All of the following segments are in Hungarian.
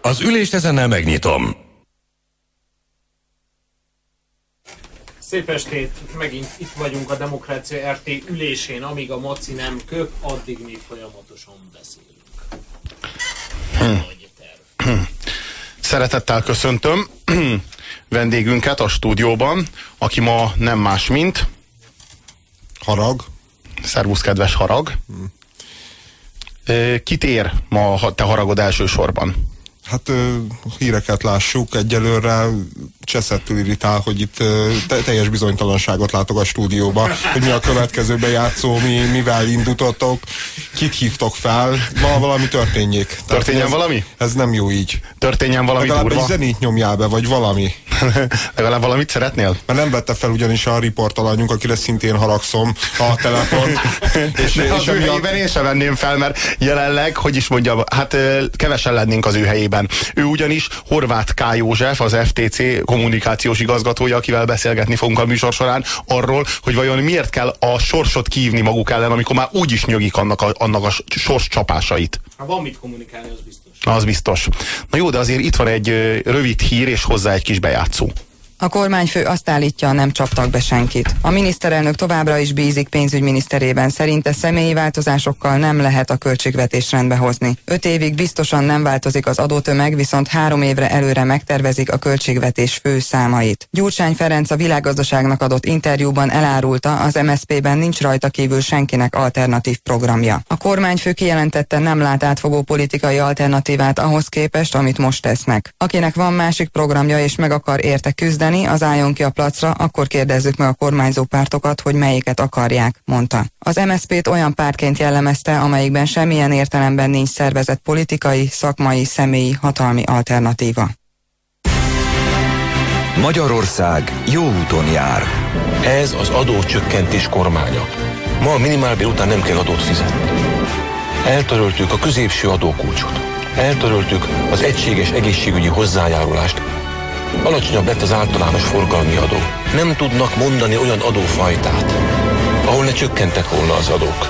Az ülést ezennel megnyitom. Szép estét! Megint itt vagyunk a Demokrácia RT ülésén, amíg a Maci nem köp, addig mi folyamatosan beszélünk. Nagy terv. Szeretettel köszöntöm vendégünket a stúdióban, aki ma nem más, mint Harag. Szervusz, kedves harag. Ö, Kit ér ma a te haragod elsősorban? Hát híreket lássuk, egyelőre cseszettül irritál, hogy itt te, teljes bizonytalanságot látok a stúdióba, hogy mi a következő bejátszó, mi, mivel indítotok, kit hívtok fel, val, valami történjék. Történjen ez, valami? Ez nem jó így. Történjen valami Legalább egy durva? zenét nyomjál be, vagy valami. Legalább valamit szeretnél? Mert nem vette fel ugyanis a riportalanyunk, akire szintén haragszom a telefont. és, De az és ő emiatt- helyében én sem venném fel, mert jelenleg, hogy is mondjam, hát kevesen lennénk az ő helyében. Ő ugyanis Horváth K. József, az FTC kommunikációs igazgatója, akivel beszélgetni fogunk a műsor során, arról, hogy vajon miért kell a sorsot kívni maguk ellen, amikor már úgy is nyögik annak a, annak a sors csapásait. Ha van mit kommunikálni, az biztos. Az biztos. Na jó, de azért itt van egy rövid hír, és hozzá egy kis bejátszó. A kormányfő azt állítja, nem csaptak be senkit. A miniszterelnök továbbra is bízik pénzügyminiszterében, szerinte személyi változásokkal nem lehet a költségvetés rendbe hozni. Öt évig biztosan nem változik az adótömeg, viszont három évre előre megtervezik a költségvetés fő számait. Gyurcsány Ferenc a világgazdaságnak adott interjúban elárulta, az MSZP-ben nincs rajta kívül senkinek alternatív programja. A kormányfő kijelentette, nem lát átfogó politikai alternatívát ahhoz képest, amit most tesznek. Akinek van másik programja és meg akar érte küzdeni, az álljon ki a placra, akkor kérdezzük meg a kormányzó pártokat, hogy melyiket akarják, mondta. Az MSZP-t olyan pártként jellemezte, amelyikben semmilyen értelemben nincs szervezett politikai, szakmai, személyi, hatalmi alternatíva. Magyarország jó úton jár. Ez az adócsökkentés kormánya. Ma a minimálbér után nem kell adót fizetni. Eltöröltük a középső adókulcsot. Eltöröltük az egységes egészségügyi hozzájárulást. Alacsonyabb lett az általános forgalmi adó. Nem tudnak mondani olyan adófajtát, ahol ne csökkentek volna az adók.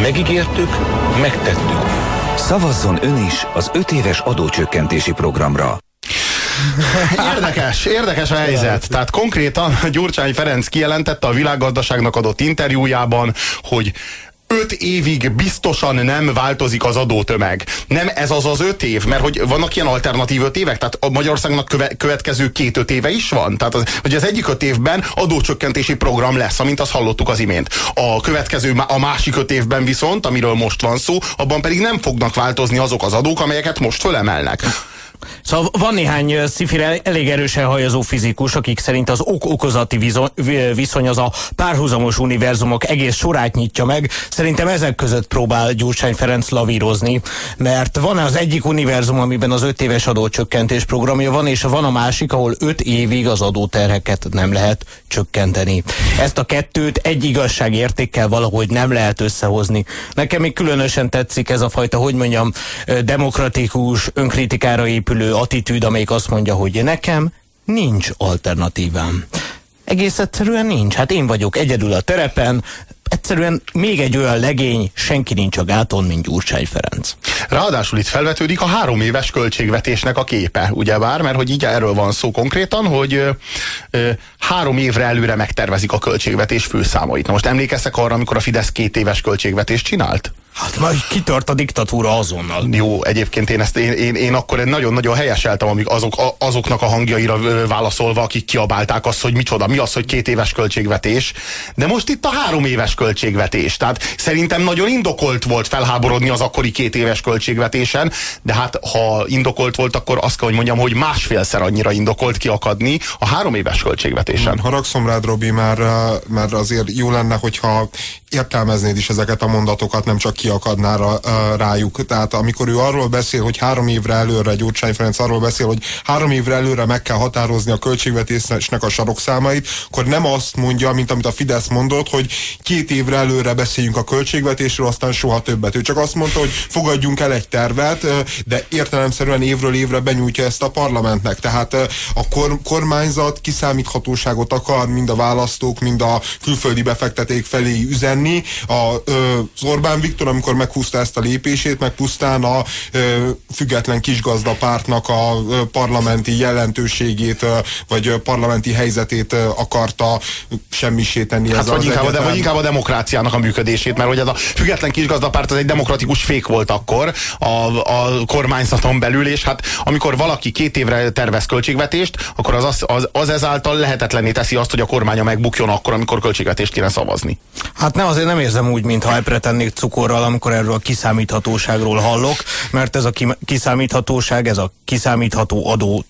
Megígértük, megtettük. Szavazzon ön is az öt éves adócsökkentési programra. Érdekes, érdekes a helyzet. Tehát konkrétan Gyurcsány Ferenc kijelentette a világgazdaságnak adott interjújában, hogy öt évig biztosan nem változik az adótömeg. Nem ez az az öt év, mert hogy vannak ilyen alternatív öt évek, tehát a Magyarországnak köve, következő két öt éve is van. Tehát az, hogy az egyik öt évben adócsökkentési program lesz, amint azt hallottuk az imént. A következő, a másik öt évben viszont, amiről most van szó, abban pedig nem fognak változni azok az adók, amelyeket most fölemelnek. Szóval van néhány szifire elég erősen hajazó fizikus, akik szerint az ok-okozati viszony az a párhuzamos univerzumok egész sorát nyitja meg. Szerintem ezek között próbál Gyurcsány Ferenc lavírozni, mert van az egyik univerzum, amiben az öt éves adócsökkentés programja van, és van a másik, ahol öt évig az adóterheket nem lehet csökkenteni. Ezt a kettőt egy igazság értékkel valahogy nem lehet összehozni. Nekem még különösen tetszik ez a fajta, hogy mondjam, demokratikus, önkritikára épülő attitűd, amelyik azt mondja, hogy nekem nincs alternatívám. Egész egyszerűen nincs. Hát én vagyok egyedül a terepen, egyszerűen még egy olyan legény, senki nincs a gáton, mint Gyurcsány Ferenc. Ráadásul itt felvetődik a három éves költségvetésnek a képe, ugyebár, mert hogy így erről van szó konkrétan, hogy ö, ö, három évre előre megtervezik a költségvetés főszámait. Na most emlékeztek arra, amikor a Fidesz két éves költségvetést csinált? Hát majd kitört a diktatúra azonnal. Jó, egyébként én ezt én, én, én akkor nagyon-nagyon helyeseltem amíg azok, a, azoknak a hangjaira válaszolva, akik kiabálták azt, hogy micsoda, mi az, hogy két éves költségvetés. De most itt a három éves költségvetés. Tehát szerintem nagyon indokolt volt felháborodni az akkori két éves költségvetésen, de hát ha indokolt volt, akkor azt kell, hogy mondjam, hogy másfélszer annyira indokolt kiakadni a három éves költségvetésen. Haragszom rád, Robi, mert, mert azért jó lenne, hogyha értelmeznéd is ezeket a mondatokat, nem csak kiakadnál rá, rájuk. Tehát amikor ő arról beszél, hogy három évre előre, Gyurcsány Ferenc arról beszél, hogy három évre előre meg kell határozni a költségvetésnek a sarokszámait, akkor nem azt mondja, mint amit a Fidesz mondott, hogy két évre előre beszéljünk a költségvetésről, aztán soha többet. Ő csak azt mondta, hogy fogadjunk el egy tervet, de értelemszerűen évről évre benyújtja ezt a parlamentnek. Tehát a kor kormányzat kiszámíthatóságot akar mind a választók, mind a külföldi befekteték felé üzenni. A, az Orbán Viktor, amikor meghúzta ezt a lépését, meg pusztán a független kisgazdapártnak a parlamenti jelentőségét, vagy parlamenti helyzetét akarta semmisé tenni. Hát ez vagy, inkább, de, vagy inkább a demokráciának a működését, mert hogy ez a független kisgazdapárt az egy demokratikus fék volt akkor a, a kormányzaton belül, és hát amikor valaki két évre tervez költségvetést, akkor az, az, az, az ezáltal lehetetlenné teszi azt, hogy a kormánya megbukjon akkor, amikor költségvetést kéne szavazni. Hát ne, azért nem érzem úgy, mintha epretennék cukorral, amikor erről a kiszámíthatóságról hallok, mert ez a kiszámíthatóság, ez a kiszámítható adó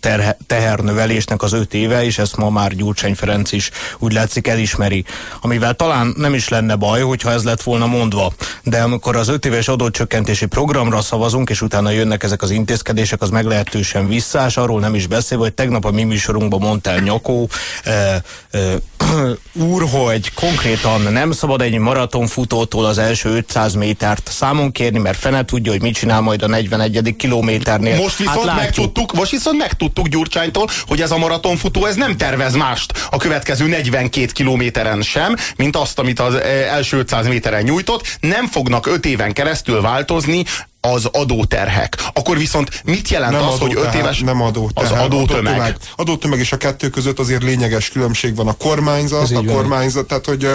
tehernövelésnek az öt éve, és ezt ma már Gyurcsány Ferenc is úgy látszik elismeri. Amivel talán nem is lenne baj, hogyha ez lett volna mondva. De amikor az öt éves adócsökkentési programra szavazunk, és utána jönnek ezek az intézkedések, az meglehetősen visszás, arról nem is beszél, hogy tegnap a mi műsorunkban mondta el Nyakó e, e, úr, hogy konkrétan nem szabad egy maratonfutótól az első 500 métert számon kérni, mert fene tudja, hogy mit csinál majd a 41. kilométernél. Most viszont hát megtudtuk, most viszont megtudtuk Gyurcsánytól, hogy ez a maratonfutó ez nem tervez mást a következő 42 kilométeren sem, mint azt, amit az első 500 méteren nyújtott. Nem fognak 5 éven keresztül változni az adóterhek. Akkor viszont mit jelent nem az, hogy öt éves nem adó az adótömeg? Adótömeg, adótömeg és a kettő között azért lényeges különbség van. A kormányzat, a kormányzat, tehát hogy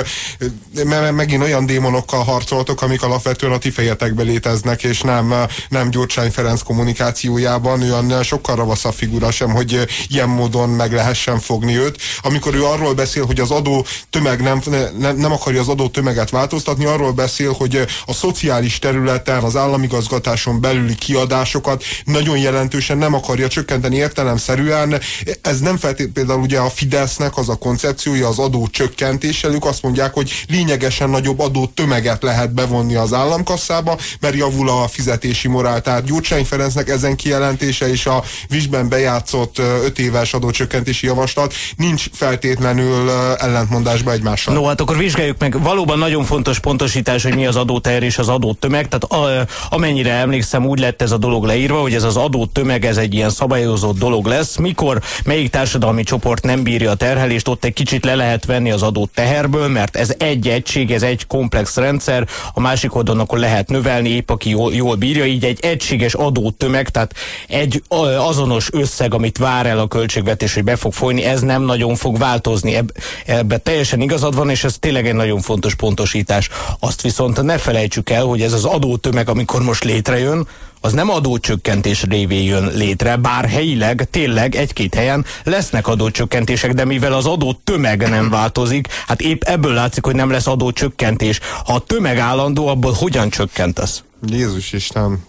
megint olyan démonokkal harcoltok, amik alapvetően a ti fejetekbe léteznek, és nem, nem Gyurcsány Ferenc kommunikációjában, olyan sokkal ravaszabb figura sem, hogy ilyen módon meg lehessen fogni őt. Amikor ő arról beszél, hogy az adó tömeg nem, nem, nem akarja az adó tömeget változtatni, arról beszél, hogy a szociális területen, az államigazgatás igazgatáson belüli kiadásokat nagyon jelentősen nem akarja csökkenteni értelemszerűen. Ez nem feltétlenül például ugye a Fidesznek az a koncepciója az adó csökkentéssel, ők azt mondják, hogy lényegesen nagyobb adó tömeget lehet bevonni az államkasszába, mert javul a fizetési morál. Tehát Gyurcsány Ferencnek ezen kijelentése és a Visben bejátszott öt éves adócsökkentési javaslat nincs feltétlenül ellentmondásban egymással. No, hát akkor vizsgáljuk meg. Valóban nagyon fontos pontosítás, hogy mi az adóteher és az adótömeg. Tehát a, amennyire amennyire emlékszem, úgy lett ez a dolog leírva, hogy ez az adó tömeg, ez egy ilyen szabályozott dolog lesz. Mikor melyik társadalmi csoport nem bírja a terhelést, ott egy kicsit le lehet venni az adó teherből, mert ez egy egység, ez egy komplex rendszer, a másik oldalon akkor lehet növelni, épp aki jól, jól bírja, így egy egységes adó tömeg, tehát egy azonos összeg, amit vár el a költségvetés, hogy be fog folyni, ez nem nagyon fog változni. Eb, ebbe teljesen igazad van, és ez tényleg egy nagyon fontos pontosítás. Azt viszont ne felejtsük el, hogy ez az adótömeg, amikor most létrejön, az nem adócsökkentés révén jön létre, bár helyileg tényleg egy-két helyen lesznek adócsökkentések, de mivel az adó tömeg nem változik, hát épp ebből látszik, hogy nem lesz adócsökkentés. Ha a tömeg állandó, abból hogyan csökkentesz? Jézus Isten,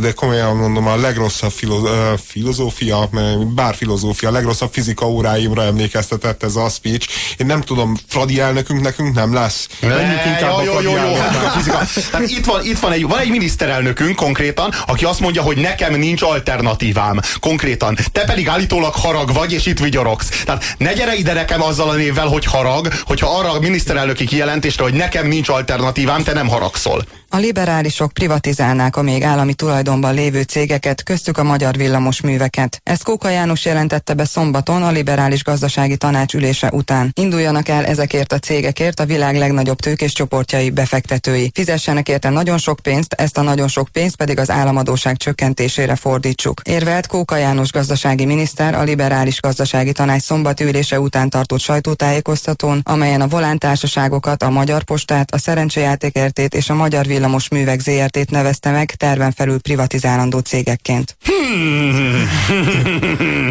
de komolyan mondom, a legrosszabb filo, filozófia, bár filozófia, a legrosszabb fizika óráimra emlékeztetett ez a speech. Én nem tudom, Fradi elnökünk nekünk nem lesz. Menjünk inkább jó, a jó, jó, jó. Tehát itt van, itt van egy, van egy miniszterelnökünk konkrétan, aki azt mondja, hogy nekem nincs alternatívám. Konkrétan. Te pedig állítólag harag vagy, és itt vigyorogsz. Tehát ne gyere ide nekem azzal a névvel, hogy harag, hogyha arra a miniszterelnöki kijelentésre, hogy nekem nincs alternatívám, te nem haragszol. A liberálisok privatizálnák a még állami tulajdonban lévő cégeket, köztük a magyar villamos műveket. Ezt Kóka János jelentette be szombaton a liberális gazdasági tanács ülése után. Induljanak el ezekért a cégekért a világ legnagyobb tőkés csoportjai befektetői. Fizessenek érte nagyon sok pénzt, ezt a nagyon sok pénzt pedig az államadóság csökkentésére fordítsuk. Érvelt Kóka János gazdasági miniszter a liberális gazdasági tanács szombat ülése után tartott sajtótájékoztatón, amelyen a volántársaságokat, a Magyar Postát, a Szerencsejátékertét és a Magyar villamos művek ZRT-t nevezte meg terven felül privatizálandó cégekként.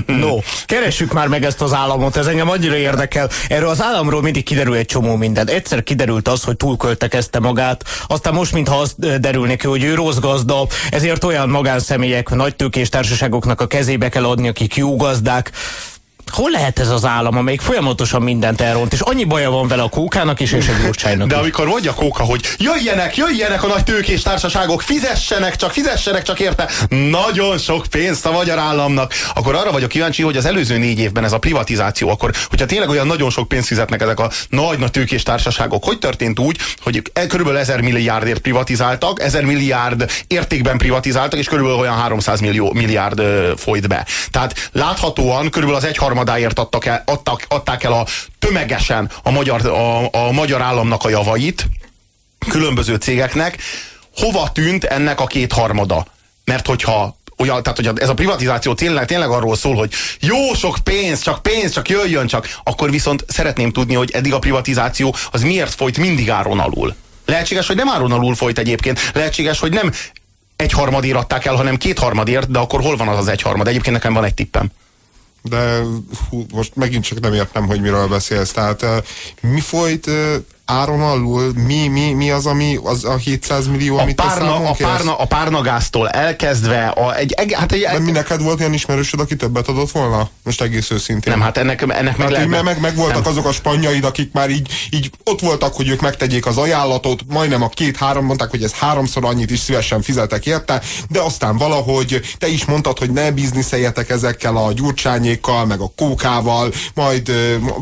no, keressük már meg ezt az államot, ez engem annyira érdekel. Erről az államról mindig kiderül egy csomó minden. Egyszer kiderült az, hogy túlköltekezte magát, aztán most, mintha az derül neki, hogy ő rossz gazda, ezért olyan magánszemélyek, nagy tőkés társaságoknak a kezébe kell adni, akik jó gazdák hol lehet ez az állam, amelyik folyamatosan mindent elront, és annyi baja van vele a kókának is, és a gyurcsánynak De is. amikor mondja Kóka, hogy jöjjenek, jöjjenek a nagy tőkés társaságok, fizessenek csak, fizessenek csak érte nagyon sok pénzt a magyar államnak, akkor arra vagyok kíváncsi, hogy az előző négy évben ez a privatizáció, akkor, hogyha tényleg olyan nagyon sok pénzt fizetnek ezek a nagy-nagy tőkés társaságok, hogy történt úgy, hogy e- körülbelül 1000 milliárdért privatizáltak, 1000 milliárd értékben privatizáltak, és körülbelül olyan 300 millió, milliárd folyt be. Tehát láthatóan körülbelül az egyharmadáért adtak el, adtak, adták el a tömegesen a magyar, a, a magyar államnak a javait, különböző cégeknek, hova tűnt ennek a kétharmada? Mert hogyha olyan, tehát hogy ez a privatizáció tényleg, tényleg arról szól, hogy jó sok pénz, csak pénz, csak jöjjön csak, akkor viszont szeretném tudni, hogy eddig a privatizáció az miért folyt mindig áron alul. Lehetséges, hogy nem áron alul folyt egyébként, lehetséges, hogy nem egy harmadért adták el, hanem két harmadért, de akkor hol van az az egy harmad? Egyébként nekem van egy tippem. De hú, most megint csak nem értem, hogy miről beszélsz. Tehát mi folyt áron alul? Mi, mi, mi az, ami az a 700 millió, A amit párna, a, kérsz? párna, a párnagáztól elkezdve a, egy, egy, hát egy, De mi neked volt ilyen ismerősöd, aki többet adott volna? Most egész őszintén. nem, hát ennek, ennek meg Hát lehet... meg, meg, meg voltak nem. azok a spanyaid, akik már így, így ott voltak, hogy ők megtegyék az ajánlatot, majdnem a két-három mondták, hogy ez háromszor annyit is szívesen fizetek érte, de aztán valahogy te is mondtad, hogy ne bizniszeljetek ezekkel a gyurcsányékkal, meg a kókával, majd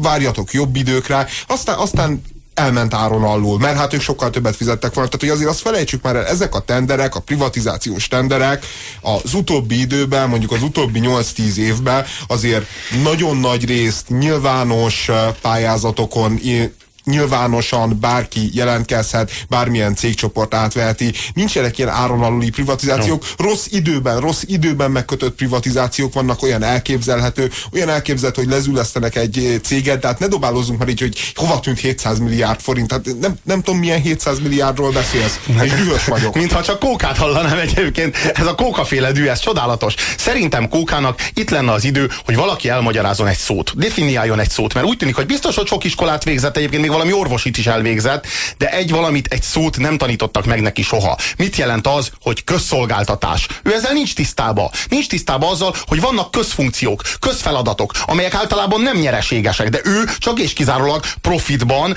várjatok jobb időkre, aztán, aztán elment áron alul, mert hát ők sokkal többet fizettek volna. Tehát, hogy azért azt felejtsük már el, ezek a tenderek, a privatizációs tenderek az utóbbi időben, mondjuk az utóbbi 8-10 évben azért nagyon nagy részt nyilvános eh, pályázatokon nyilvánosan bárki jelentkezhet, bármilyen cégcsoport átveheti. Nincsenek ilyen áron aluli privatizációk. Rossz időben, rossz időben megkötött privatizációk vannak, olyan elképzelhető, olyan elképzelhető, hogy lezülesztenek egy eh, céget, tehát ne dobálózzunk már így, hogy hova tűnt 700 milliárd forint. Tehát nem, nem tudom, milyen 700 milliárdról beszélsz. És dühös vagyok. Mintha csak kókát hallanám egyébként. Ez a kókaféle dű, ez csodálatos. Szerintem kókának itt lenne az idő, hogy valaki elmagyarázon egy szót, definiáljon egy szót, mert úgy tűnik, hogy biztos, hogy sok iskolát végzett, egyébként még valami orvosit is elvégzett, de egy valamit, egy szót nem tanítottak meg neki soha. Mit jelent az, hogy közszolgáltatás? Ő ezzel nincs tisztába. Nincs tisztába azzal, hogy vannak közfunkciók, közfeladatok, amelyek általában nem nyereségesek, de ő csak és kizárólag profitban,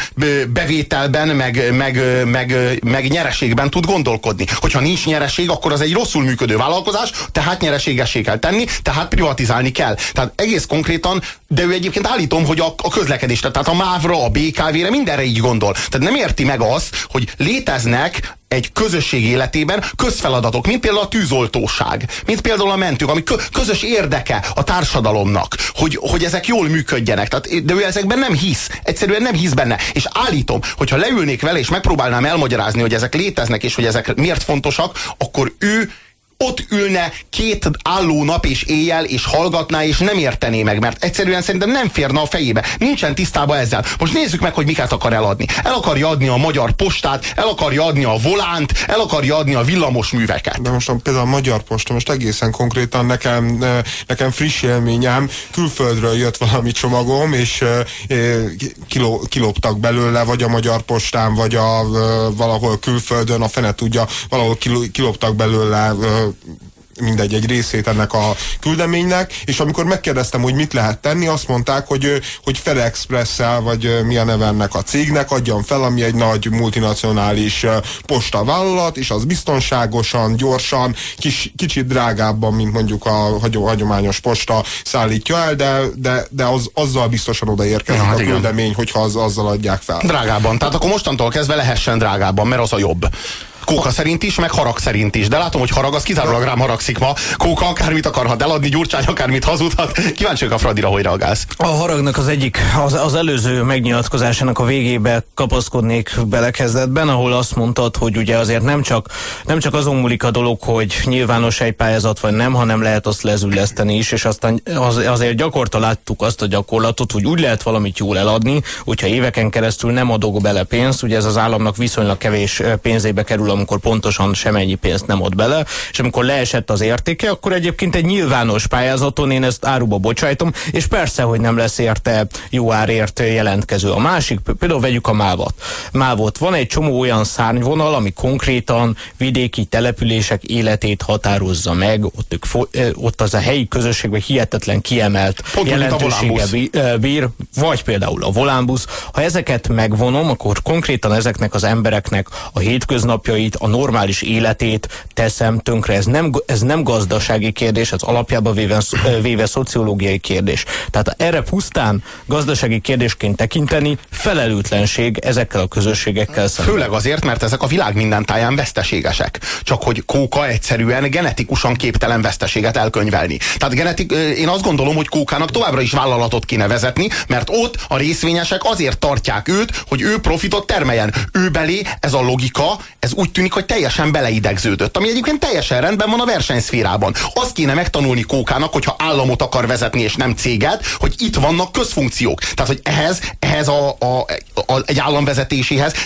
bevételben, meg, meg, meg, meg nyereségben tud gondolkodni. Hogyha nincs nyereség, akkor az egy rosszul működő vállalkozás, tehát nyereségessé kell tenni, tehát privatizálni kell. Tehát egész konkrétan, de ő egyébként állítom, hogy a, a közlekedésre, tehát a MÁV-ra, a BKV-re, mindenre így gondol. Tehát nem érti meg azt, hogy léteznek egy közösség életében közfeladatok, mint például a tűzoltóság, mint például a mentők, ami kö- közös érdeke a társadalomnak, hogy, hogy ezek jól működjenek. Tehát, de ő ezekben nem hisz. Egyszerűen nem hisz benne. És állítom, hogyha leülnék vele, és megpróbálnám elmagyarázni, hogy ezek léteznek, és hogy ezek miért fontosak, akkor ő ott ülne két álló nap és éjjel, és hallgatná, és nem értené meg, mert egyszerűen szerintem nem férne a fejébe. Nincsen tisztába ezzel. Most nézzük meg, hogy miket akar eladni. El akarja adni a magyar postát, el akarja adni a volánt, el akarja adni a villamos műveket. De most a, például a Magyar Posta, most egészen konkrétan nekem, nekem friss élményem, külföldről jött valami csomagom, és kiló, kiloptak belőle, vagy a Magyar Postán, vagy a, valahol külföldön, a fene tudja, valahol kiloptak belőle mindegy, egy részét ennek a küldeménynek, és amikor megkérdeztem, hogy mit lehet tenni, azt mondták, hogy, hogy FedExpress-szel, vagy mi a neve ennek a cégnek adjam fel, ami egy nagy multinacionális postavállalat, és az biztonságosan, gyorsan, kis, kicsit drágábban, mint mondjuk a hagyom, hagyományos posta szállítja el, de, de, de az, azzal biztosan odaérkezik Ja, hát a igen. küldemény, hogyha az, azzal adják fel. Drágában. Tehát akkor mostantól kezdve lehessen drágában, mert az a jobb. Kóka szerint is, meg harag szerint is. De látom, hogy harag az kizárólag rám haragszik ma. Kóka akármit akarhat eladni, Gyurcsány akármit hazudhat. Kíváncsi vagyok a Fradira, hogy reagálsz. A haragnak az egyik, az, az előző megnyilatkozásának a végébe kapaszkodnék belekezdetben, ahol azt mondtad, hogy ugye azért nem csak, nem csak azon múlik a dolog, hogy nyilvános egy pályázat vagy nem, hanem lehet azt lezülleszteni is, és aztán az, azért gyakorta láttuk azt a gyakorlatot, hogy úgy lehet valamit jól eladni, hogyha éveken keresztül nem adok bele pénzt, ugye ez az államnak viszonylag kevés pénzébe kerül, amikor pontosan semennyi pénzt nem ad bele, és amikor leesett az értéke, akkor egyébként egy nyilvános pályázaton én ezt áruba bocsájtom, és persze, hogy nem lesz érte jó árért jelentkező. A másik, például vegyük a MÁV mávat. mávot. Van egy csomó olyan szárnyvonal, ami konkrétan vidéki települések életét határozza meg, ott, ők, ott az a helyi közösségben hihetetlen kiemelt Pont jelentősége bír, vagy például a volánbusz. Ha ezeket megvonom, akkor konkrétan ezeknek az embereknek a hétköznapjait, a normális életét teszem tönkre. Ez nem, ez nem gazdasági kérdés, ez alapjában véve, véve szociológiai kérdés. Tehát erre pusztán gazdasági kérdésként tekinteni felelőtlenség ezekkel a közösségekkel szemben. Főleg azért, mert ezek a világ minden táján veszteségesek. Csak hogy kóka egyszerűen genetikusan képtelen veszteséget elkönyvelni. Tehát genetik, én azt gondolom, hogy kókának továbbra is vállalatot kéne vezetni, mert ott a részvényesek azért tartják őt, hogy ő profitot termeljen. Ő belé ez a logika, ez úgy tűnik, hogy teljesen beleidegződött, ami egyébként teljesen rendben van a versenyszférában. Azt kéne megtanulni kókának, hogyha államot akar vezetni és nem céget, hogy itt vannak közfunkciók. Tehát, hogy ehhez, ehhez a, a, a, egy állam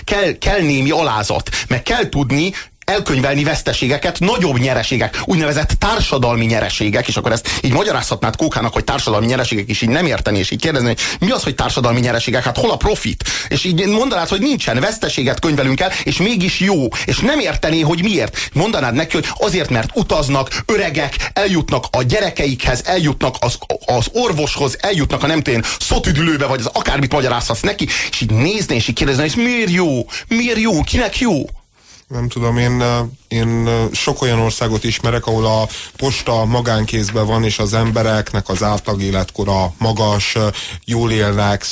kell, kell némi alázat, meg kell tudni elkönyvelni veszteségeket, nagyobb nyereségek, úgynevezett társadalmi nyereségek, és akkor ezt így magyarázhatnád Kókának, hogy társadalmi nyereségek is így nem érteni, és így kérdezni, hogy mi az, hogy társadalmi nyereségek, hát hol a profit? És így mondanád, hogy nincsen, veszteséget könyvelünk el, és mégis jó, és nem értené, hogy miért. Mondanád neki, hogy azért, mert utaznak, öregek, eljutnak a gyerekeikhez, eljutnak az, az orvoshoz, eljutnak a nem tudom, szotüdülőbe, vagy az akármit magyarázhatsz neki, és így nézni, és így kérdezni, hogy miért jó? Miért jó? Kinek jó? Nem tudom, én, én sok olyan országot ismerek, ahol a posta magánkézben van, és az embereknek az átlag életkora magas, jól élnek,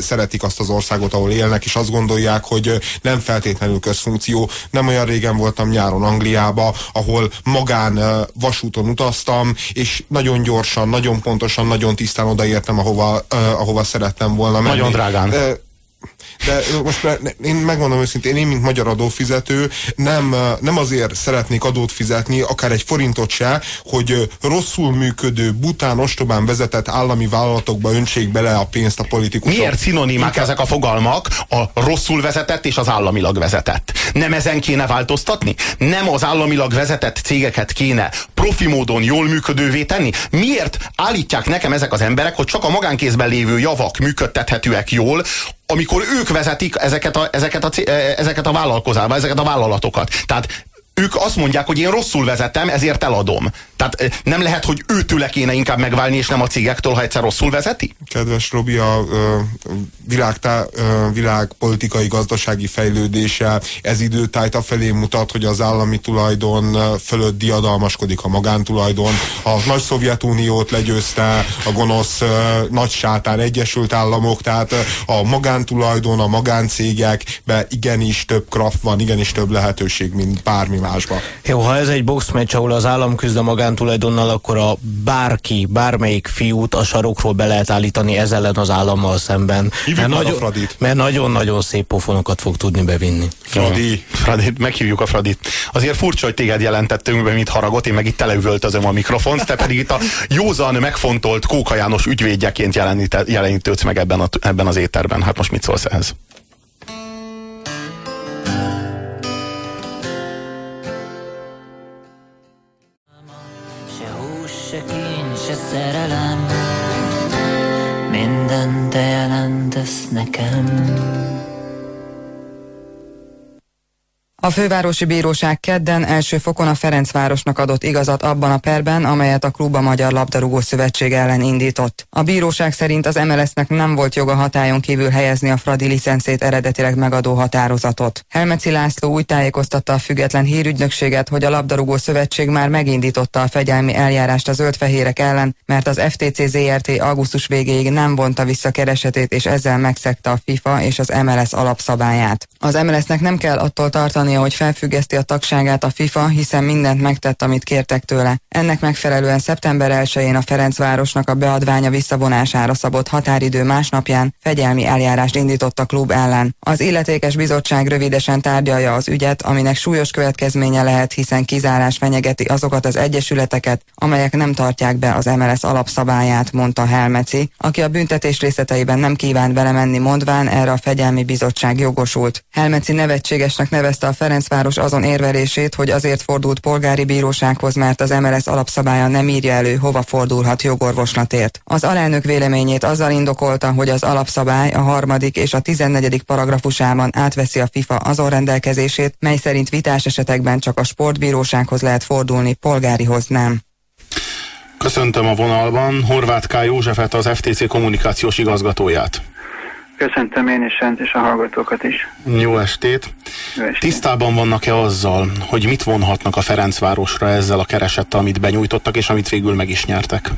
szeretik azt az országot, ahol élnek, és azt gondolják, hogy nem feltétlenül közfunkció. Nem olyan régen voltam nyáron Angliába, ahol magán vasúton utaztam, és nagyon gyorsan, nagyon pontosan, nagyon tisztán odaértem, ahova, ahova szerettem volna menni. Nagyon drágán de most én megmondom őszintén, én, mint magyar adófizető nem, nem azért szeretnék adót fizetni, akár egy forintot se, hogy rosszul működő, bután, ostobán vezetett állami vállalatokba öntsék bele a pénzt a politikusok. Miért szinonimák Inkább... ezek a fogalmak, a rosszul vezetett és az államilag vezetett? Nem ezen kéne változtatni? Nem az államilag vezetett cégeket kéne profi módon jól működővé tenni? Miért állítják nekem ezek az emberek, hogy csak a magánkézben lévő javak működtethetőek jól, amikor ők vezetik ezeket a, ezeket a, ezeket a vállalkozásokat, ezeket a vállalatokat. Tehát ők azt mondják, hogy én rosszul vezetem, ezért eladom. Tehát nem lehet, hogy őtőle kéne inkább megválni, és nem a cégektől, ha egyszer rosszul vezeti? Kedves Robi, a világ, világ politikai gazdasági fejlődése ez időtájt felé mutat, hogy az állami tulajdon fölött diadalmaskodik a magántulajdon. A nagy Szovjetuniót legyőzte a gonosz nagy sátán Egyesült Államok, tehát a magántulajdon, a magáncégekben igenis több kraft van, igenis több lehetőség, mint bármi másba. Jó, ha ez egy boxmeccs, ahol az állam küzd a magántulajdonnal, akkor a bárki, bármelyik fiút a sarokról be lehet állítani ez ellen az állammal szemben. mert, nagyon, mert nagyon-nagyon szép pofonokat fog tudni bevinni. Fradi. Fradi, meghívjuk a Fradit. Azért furcsa, hogy téged jelentettünk be, mint haragot, én meg itt teleüvöltözöm a mikrofont, te pedig itt a józan, megfontolt Kóka János ügyvédjeként jelenítődsz meg ebben, a, ebben az éterben. Hát most mit szólsz ehhez? te jelentesz nekem. A fővárosi bíróság kedden első fokon a Ferencvárosnak adott igazat abban a perben, amelyet a klub a Magyar Labdarúgó Szövetség ellen indított. A bíróság szerint az MLS-nek nem volt joga hatályon kívül helyezni a Fradi licencét eredetileg megadó határozatot. Helmeci László úgy tájékoztatta a független hírügynökséget, hogy a Labdarúgó Szövetség már megindította a fegyelmi eljárást a zöldfehérek ellen, mert az FTC ZRT augusztus végéig nem vonta vissza keresetét és ezzel megszegte a FIFA és az MLS alapszabályát. Az MLS-nek nem kell attól tartani, hogy felfüggeszti a tagságát a FIFA, hiszen mindent megtett, amit kértek tőle. Ennek megfelelően szeptember 1-én a Ferencvárosnak a beadványa visszavonására szabott határidő másnapján fegyelmi eljárást indított a klub ellen. Az illetékes bizottság rövidesen tárgyalja az ügyet, aminek súlyos következménye lehet, hiszen kizárás fenyegeti azokat az egyesületeket, amelyek nem tartják be az MLS alapszabályát, mondta Helmeci, aki a büntetés részleteiben nem kívánt belemenni mondván erre a fegyelmi bizottság jogosult. Helmeci nevetségesnek nevezte a Ferencváros azon érvelését, hogy azért fordult polgári bírósághoz, mert az MLS alapszabálya nem írja elő, hova fordulhat jogorvoslatért. Az alelnök véleményét azzal indokolta, hogy az alapszabály a harmadik és a tizennegyedik paragrafusában átveszi a FIFA azon rendelkezését, mely szerint vitás esetekben csak a sportbírósághoz lehet fordulni, polgárihoz nem. Köszöntöm a vonalban Horváth K. Józsefet, az FTC kommunikációs igazgatóját. Köszöntöm én is és a hallgatókat is. Jó estét. Jó estét. Tisztában vannak-e azzal, hogy mit vonhatnak a Ferencvárosra ezzel a keresettel, amit benyújtottak, és amit végül meg is nyertek?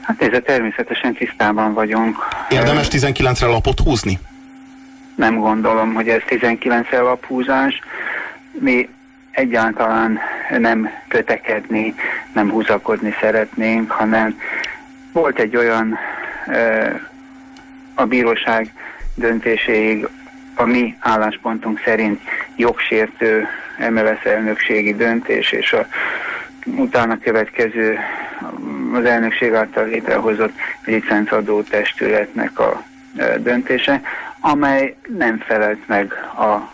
Hát nézze, természetesen tisztában vagyunk. Érdemes 19-re lapot húzni? Nem gondolom, hogy ez 19-re laphúzás. Mi egyáltalán nem kötekedni, nem húzakodni szeretnénk, hanem volt egy olyan a bíróság döntéséig a mi álláspontunk szerint jogsértő MLS elnökségi döntés, és a utána következő az elnökség által létrehozott licencadó testületnek a döntése, amely nem felelt meg a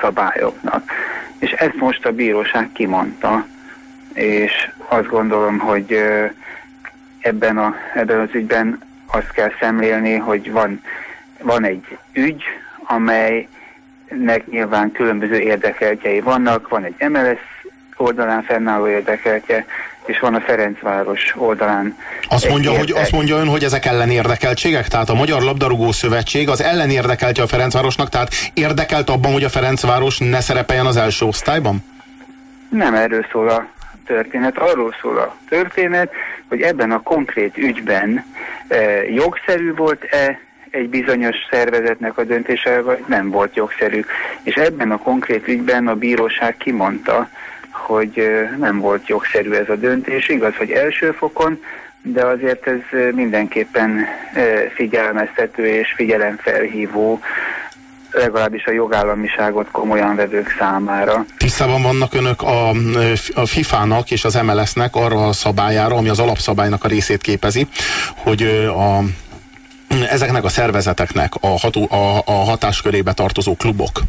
szabályoknak. És ezt most a bíróság kimondta, és azt gondolom, hogy ebben, a, ebben az ügyben azt kell szemlélni, hogy van, van egy ügy, amelynek nyilván különböző érdekeltjei vannak, van egy MLS oldalán fennálló érdekeltje, és van a Ferencváros oldalán. Azt mondja, hogy, azt mondja ön, hogy ezek ellen érdekeltségek? Tehát a Magyar Labdarúgó Szövetség az ellen érdekeltje a Ferencvárosnak, tehát érdekelt abban, hogy a Ferencváros ne szerepeljen az első osztályban? Nem erről szól a történet, arról szól a történet, hogy ebben a konkrét ügyben e, jogszerű volt-e egy bizonyos szervezetnek a döntése, vagy nem volt jogszerű. És ebben a konkrét ügyben a bíróság kimondta, hogy e, nem volt jogszerű ez a döntés. Igaz, hogy első fokon, de azért ez mindenképpen e, figyelmeztető és figyelemfelhívó legalábbis a jogállamiságot komolyan vevők számára. Tisztában vannak önök a, a FIFA-nak és az MLS-nek arra a szabályára, ami az alapszabálynak a részét képezi, hogy a ezeknek a szervezeteknek a, ható, a, a hatáskörébe tartozó klubok,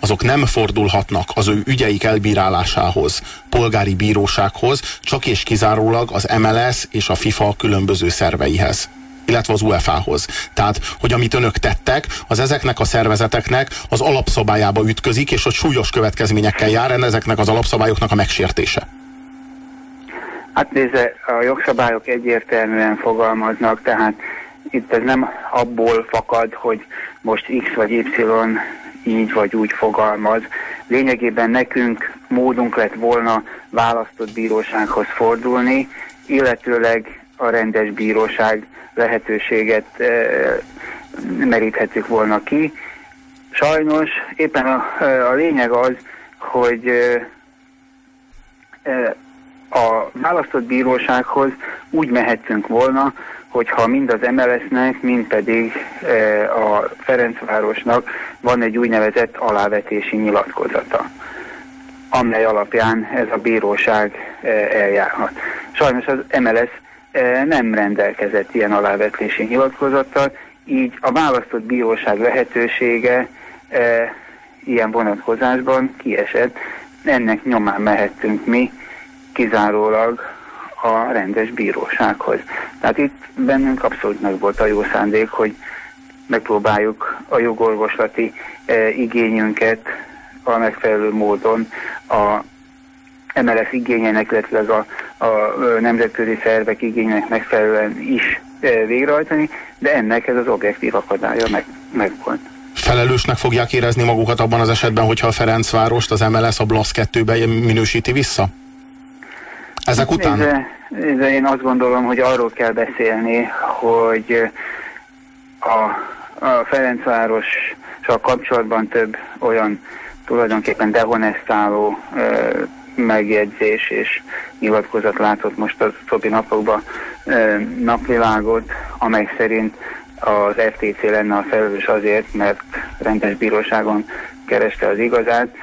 azok nem fordulhatnak az ő ügyeik elbírálásához, polgári bírósághoz, csak és kizárólag az MLS és a FIFA különböző szerveihez illetve az UEFA-hoz. Tehát, hogy amit önök tettek, az ezeknek a szervezeteknek az alapszabályába ütközik, és hogy súlyos következményekkel jár ezeknek az alapszabályoknak a megsértése. Hát nézze, a jogszabályok egyértelműen fogalmaznak, tehát itt ez nem abból fakad, hogy most X vagy Y így vagy úgy fogalmaz. Lényegében nekünk módunk lett volna választott bírósághoz fordulni, illetőleg a rendes bíróság lehetőséget meríthettük volna ki. Sajnos éppen a, a lényeg az, hogy a választott bírósághoz úgy mehetünk volna, hogyha mind az MLS-nek, mind pedig a Ferencvárosnak van egy úgynevezett alávetési nyilatkozata, amely alapján ez a bíróság eljárhat. Sajnos az MLS nem rendelkezett ilyen alávetési nyilatkozattal, így a választott bíróság lehetősége e, ilyen vonatkozásban kiesett. Ennek nyomán mehettünk mi kizárólag a rendes bírósághoz. Tehát itt bennünk abszolút meg volt a jó szándék, hogy megpróbáljuk a jogorvoslati e, igényünket a megfelelő módon a MLS igényeinek, illetve a, a nemzetközi szervek igényeinek megfelelően is végrehajtani, de ennek ez az objektív akadálya meg, megvolt. Felelősnek fogják érezni magukat abban az esetben, hogyha a Ferencvárost az MLS a BLASZ 2-be minősíti vissza? Ezek után? Nézze, nézze, én azt gondolom, hogy arról kell beszélni, hogy a, a Ferencvárossal kapcsolatban több olyan tulajdonképpen dehonestáló megjegyzés és nyilatkozat látott most az utóbbi napokban napvilágot, amely szerint az FTC lenne a felelős azért, mert rendes bíróságon kereste az igazát,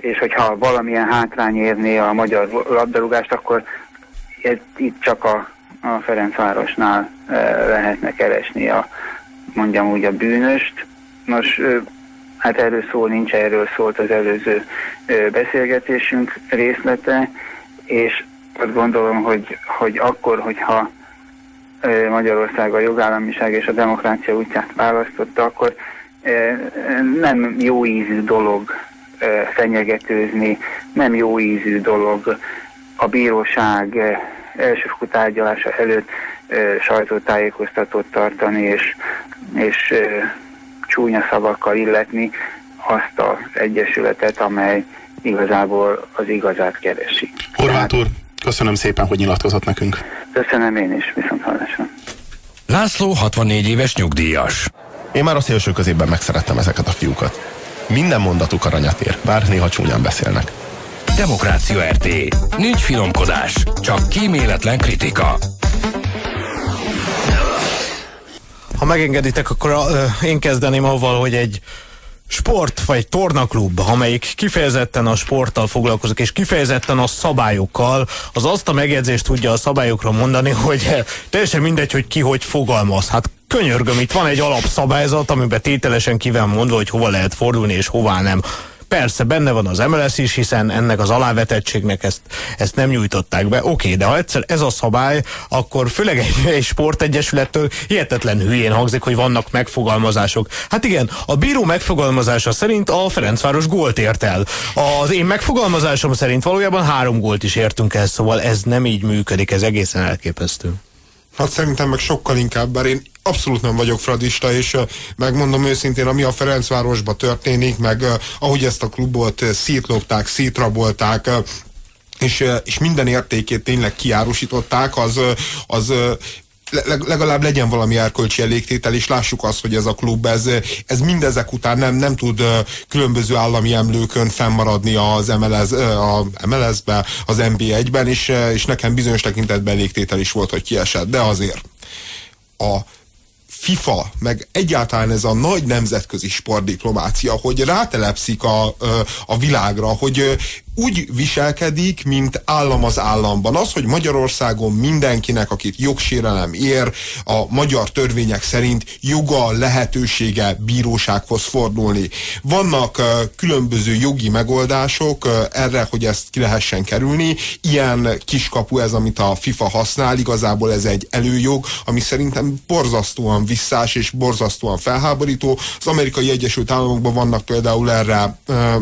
és hogyha valamilyen hátrány érné a magyar labdarúgást, akkor itt csak a, a Ferencvárosnál lehetne keresni a, mondjam úgy a bűnöst. Nos, Hát erről szól, nincs erről szólt az előző beszélgetésünk részlete, és azt gondolom, hogy, hogy akkor, hogyha Magyarország a jogállamiság és a demokrácia útját választotta, akkor nem jó ízű dolog fenyegetőzni, nem jó ízű dolog a bíróság elsőfokú tárgyalása előtt sajtótájékoztatót tartani, és, és csúnya szavakkal illetni azt az egyesületet, amely igazából az igazát keresi. Horváth úr, köszönöm szépen, hogy nyilatkozott nekünk. Köszönöm én is, viszont hallásra. László 64 éves nyugdíjas. Én már a szélső középben megszerettem ezeket a fiúkat. Minden mondatuk aranyat ér, bár néha csúnyán beszélnek. Demokrácia RT. Nincs finomkodás, csak kíméletlen kritika. Ha megengeditek, akkor a, én kezdeném avval, hogy egy sport vagy tornaklub, amelyik kifejezetten a sporttal foglalkozik, és kifejezetten a szabályokkal, az azt a megjegyzést tudja a szabályokra mondani, hogy eh, teljesen mindegy, hogy ki hogy fogalmaz. Hát könyörgöm, itt van egy alapszabályzat, amiben tételesen ki van mondva, hogy hova lehet fordulni, és hová nem. Persze, benne van az MLS is, hiszen ennek az alávetettségnek ezt, ezt nem nyújtották be. Oké, de ha egyszer ez a szabály, akkor főleg egy, egy sportegyesülettől hihetetlen hülyén hangzik, hogy vannak megfogalmazások. Hát igen, a bíró megfogalmazása szerint a Ferencváros gólt ért el. Az én megfogalmazásom szerint valójában három gólt is értünk el, szóval ez nem így működik, ez egészen elképesztő. Hát szerintem meg sokkal inkább, bár én abszolút nem vagyok fradista, és megmondom őszintén, ami a Ferencvárosban történik, meg ahogy ezt a klubot szétlopták, szétrabolták, és, és minden értékét tényleg kiárusították, az, az legalább legyen valami erkölcsi elégtétel, és lássuk azt, hogy ez a klub, ez, ez mindezek után nem, nem tud különböző állami emlőkön fennmaradni az MLS, a MLS-be, az NB1-ben, és, és nekem bizonyos tekintetben elégtétel is volt, hogy kiesett, de azért. A FIFA, meg egyáltalán ez a nagy nemzetközi sportdiplomácia, hogy rátelepszik a, a világra, hogy úgy viselkedik, mint állam az államban. Az, hogy Magyarországon mindenkinek, akit jogsérelem ér, a magyar törvények szerint joga, lehetősége bírósághoz fordulni. Vannak uh, különböző jogi megoldások uh, erre, hogy ezt ki lehessen kerülni. Ilyen kiskapu ez, amit a FIFA használ, igazából ez egy előjog, ami szerintem borzasztóan visszás és borzasztóan felháborító. Az amerikai Egyesült Államokban vannak például erre uh,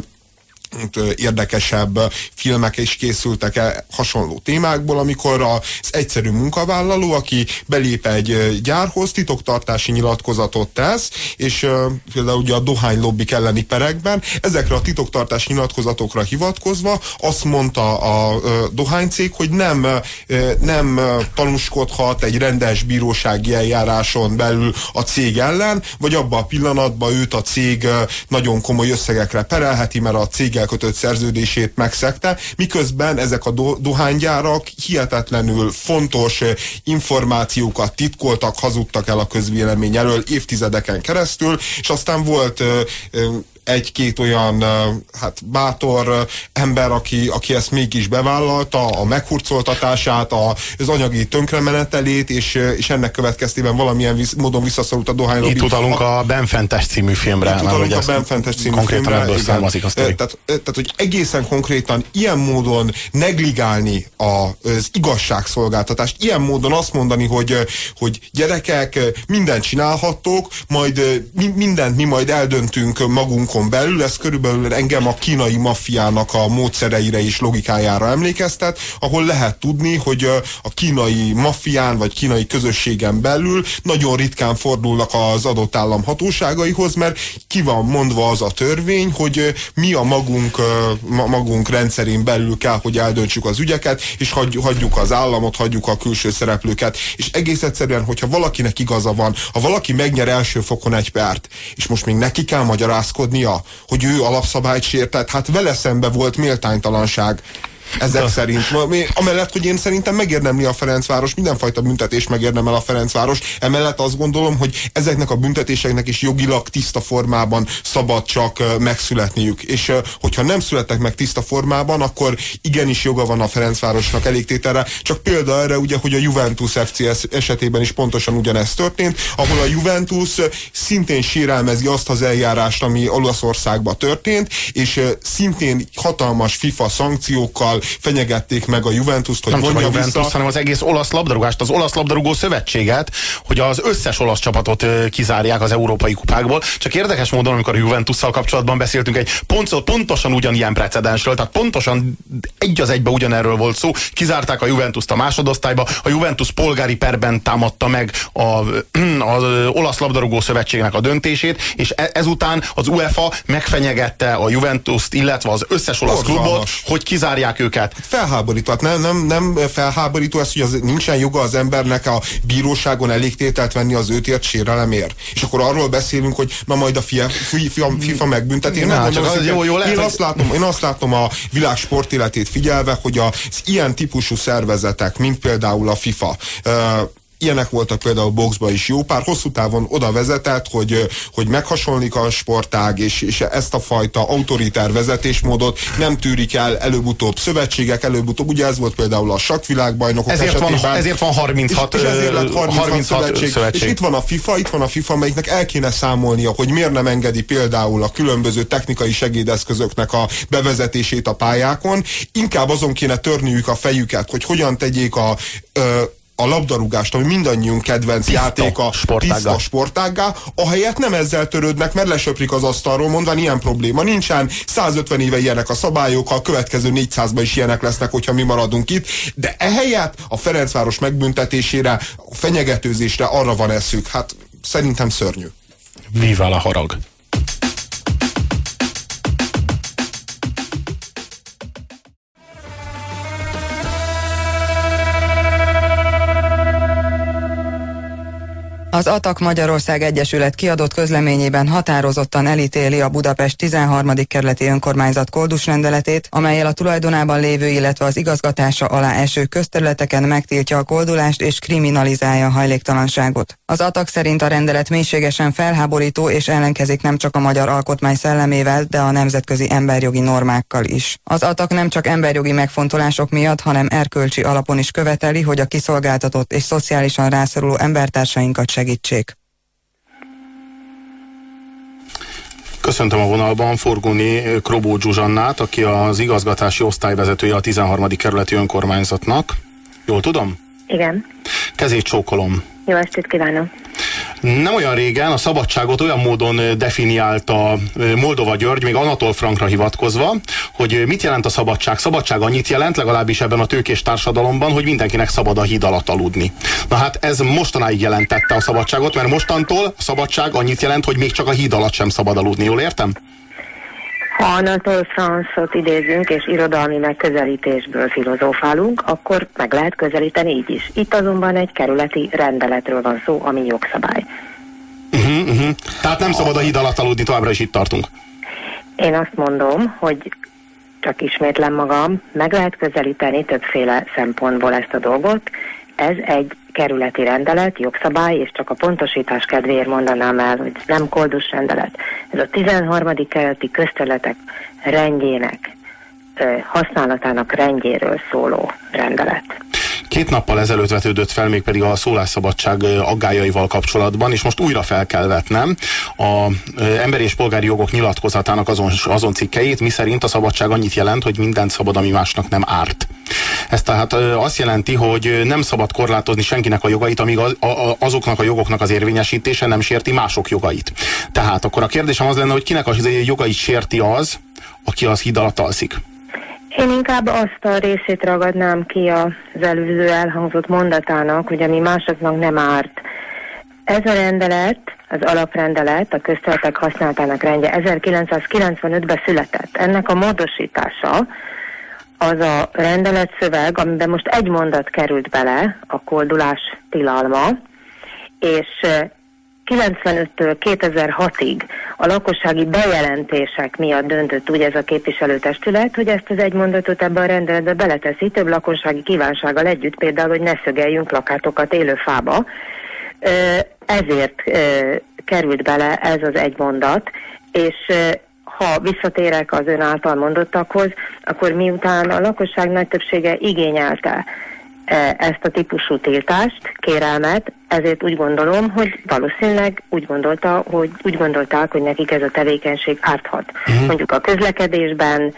érdekesebb filmek is készültek -e hasonló témákból, amikor az egyszerű munkavállaló, aki belép egy gyárhoz, titoktartási nyilatkozatot tesz, és például ugye a dohány lobbik elleni perekben, ezekre a titoktartási nyilatkozatokra hivatkozva azt mondta a dohánycég, hogy nem, nem tanúskodhat egy rendes bírósági eljáráson belül a cég ellen, vagy abban a pillanatban őt a cég nagyon komoly összegekre perelheti, mert a cég kötött szerződését megszegte, miközben ezek a do dohánygyárak hihetetlenül fontos eh, információkat titkoltak, hazudtak el a közvélemény elől évtizedeken keresztül, és aztán volt eh, eh, egy-két olyan hát bátor ember, aki, aki ezt mégis bevállalta, a meghurcoltatását, a, az anyagi tönkremenetelét, és, és ennek következtében valamilyen visz, módon visszaszorult a dohány Itt utalunk a, a Benfentes című filmre. Itt utalunk a Benfentes című konkrétan filmre. Ebből származik a sztori. Tehát, tehát, hogy egészen konkrétan ilyen módon negligálni a, az igazságszolgáltatást, ilyen módon azt mondani, hogy, hogy gyerekek, mindent csinálhattok, majd mindent mi majd eldöntünk magunk blokkon belül, ez körülbelül engem a kínai maffiának a módszereire és logikájára emlékeztet, ahol lehet tudni, hogy a kínai maffián vagy kínai közösségen belül nagyon ritkán fordulnak az adott állam hatóságaihoz, mert ki van mondva az a törvény, hogy mi a magunk, magunk rendszerén belül kell, hogy eldöntsük az ügyeket, és hagyjuk az államot, hagyjuk a külső szereplőket. És egész egyszerűen, hogyha valakinek igaza van, ha valaki megnyer első fokon egy pert, és most még neki kell magyarázkodni, tudnia, hogy ő alapszabályt sértett, hát vele szembe volt méltánytalanság. Ezek szerint. Mi- Amellett, hogy én szerintem megérdemli a Ferencváros, mindenfajta büntetés megérdemel a Ferencváros, emellett azt gondolom, hogy ezeknek a büntetéseknek is jogilag tiszta formában szabad csak megszületniük. És hogyha nem születnek meg tiszta formában, akkor igenis joga van a Ferencvárosnak elégtételre. Csak példa erre ugye, hogy a Juventus FC es- esetében is pontosan ugyanezt történt, ahol a Juventus szintén sérelmezi azt az eljárást, ami Olaszországban történt, és szintén hatalmas FIFA szankciókkal fenyegették meg a Juventust, hogy Nem csak a Juventus, vissza. hanem az egész olasz labdarúgást, az olasz labdarúgó szövetséget, hogy az összes olasz csapatot kizárják az európai kupákból. Csak érdekes módon, amikor a Juventusszal kapcsolatban beszéltünk egy pont, pontosan ugyanilyen precedensről, tehát pontosan egy az egybe ugyanerről volt szó, kizárták a Juventust a másodosztályba, a Juventus polgári perben támadta meg a, az olasz labdarúgó szövetségnek a döntését, és e- ezután az UEFA megfenyegette a Juventust, illetve az összes olasz klubot, Borzalmas. hogy kizárják őket. Felháborító. Hát nem, nem, nem felháborító ez, hogy az, nincsen joga az embernek a bíróságon elégtételt venni az őt ért sérelemért. És akkor arról beszélünk, hogy na majd a FIA, FIFA, FIFA megbünteti. Én, nem csak az jó- jó lehet, én, azt látom, én azt látom a világ sportéletét figyelve, hogy az ilyen típusú szervezetek, mint például a FIFA, Ilyenek voltak például boxban is jó pár, hosszú távon oda vezetett, hogy, hogy meghasonlik a sportág, és, és ezt a fajta autoritár vezetésmódot nem tűrik el előbb-utóbb szövetségek, előbb-utóbb, ugye ez volt például a sakkvilágbajnokok Ezért van- esetében. ezért van 36, és, és ezért lett ö, 36, 36 szövetség. szövetség. És itt van a FIFA, itt van a FIFA, amelyiknek el kéne számolnia, hogy miért nem engedi például a különböző technikai segédeszközöknek a bevezetését a pályákon. Inkább azon kéne törniük a fejüket, hogy hogyan tegyék a ö, a labdarúgást, ami mindannyiunk kedvenc Tiszta játéka, sportággá. tiszta sportággá, ahelyett nem ezzel törődnek, mert lesöprik az asztalról, mondván ilyen probléma nincsen, 150 éve ilyenek a szabályok, a következő 400-ban is ilyenek lesznek, hogyha mi maradunk itt, de ehelyett a Ferencváros megbüntetésére, a fenyegetőzésre arra van eszük. Hát szerintem szörnyű. Viva a harag. Az ATAK Magyarország Egyesület kiadott közleményében határozottan elítéli a Budapest 13. kerületi önkormányzat koldus rendeletét, amelyel a tulajdonában lévő, illetve az igazgatása alá eső közterületeken megtiltja a koldulást és kriminalizálja a hajléktalanságot. Az ATAK szerint a rendelet mélységesen felháborító és ellenkezik nem csak a magyar alkotmány szellemével, de a nemzetközi emberjogi normákkal is. Az ATAK nem csak emberjogi megfontolások miatt, hanem erkölcsi alapon is követeli, hogy a kiszolgáltatott és szociálisan rászoruló embertársainkat segítsék. Köszöntöm a vonalban Forgóni Krobó Zsuzsannát, aki az igazgatási osztályvezetője a 13. kerületi önkormányzatnak. Jól tudom? Igen. Kezét csókolom. Jó estét kívánok. Nem olyan régen a szabadságot olyan módon definiálta Moldova György, még Anatol Frankra hivatkozva, hogy mit jelent a szabadság. Szabadság annyit jelent, legalábbis ebben a tőkés társadalomban, hogy mindenkinek szabad a híd alatt aludni. Na hát ez mostanáig jelentette a szabadságot, mert mostantól a szabadság annyit jelent, hogy még csak a híd alatt sem szabad aludni. Jól értem? Ha Anatole France-ot idézünk, és irodalmi megközelítésből filozófálunk, akkor meg lehet közelíteni így is. Itt azonban egy kerületi rendeletről van szó, ami jogszabály. Uh-huh, uh-huh. Tehát nem szabad a híd alatt aludni, továbbra is itt tartunk. Én azt mondom, hogy csak ismétlem magam, meg lehet közelíteni többféle szempontból ezt a dolgot. Ez egy kerületi rendelet, jogszabály, és csak a pontosítás kedvéért mondanám el, hogy nem koldus rendelet. Ez a 13. kerületi közterületek rendjének, használatának rendjéről szóló rendelet. Két nappal ezelőtt vetődött fel még pedig a szólásszabadság aggájaival kapcsolatban, és most újra fel kell vetnem a emberi és polgári jogok nyilatkozatának azon, azon cikkeit, miszerint a szabadság annyit jelent, hogy mindent szabad, ami másnak nem árt. Ez tehát azt jelenti, hogy nem szabad korlátozni senkinek a jogait, amíg az, a, azoknak a jogoknak az érvényesítése nem sérti mások jogait. Tehát akkor a kérdésem az lenne, hogy kinek a jogait sérti az, aki az híd alatt alszik. Én inkább azt a részét ragadnám ki az előző elhangzott mondatának, hogy ami másoknak nem árt. Ez a rendelet, az alaprendelet, a közterületek használatának rendje 1995-ben született. Ennek a módosítása az a rendeletszöveg, amiben most egy mondat került bele, a koldulás tilalma, és 95-től 2006-ig a lakossági bejelentések miatt döntött úgy ez a képviselőtestület, hogy ezt az egy mondatot ebbe a rendeletbe beleteszi több lakossági kívánsággal együtt, például, hogy ne szögeljünk plakátokat élő fába. Ezért került bele ez az egy mondat, és ha visszatérek az ön által mondottakhoz, akkor miután a lakosság nagy többsége igényelte ezt a típusú tiltást, kérelmet, ezért úgy gondolom, hogy valószínűleg úgy gondolta, hogy úgy gondolták, hogy nekik ez a tevékenység árthat. Uh-huh. Mondjuk a közlekedésben,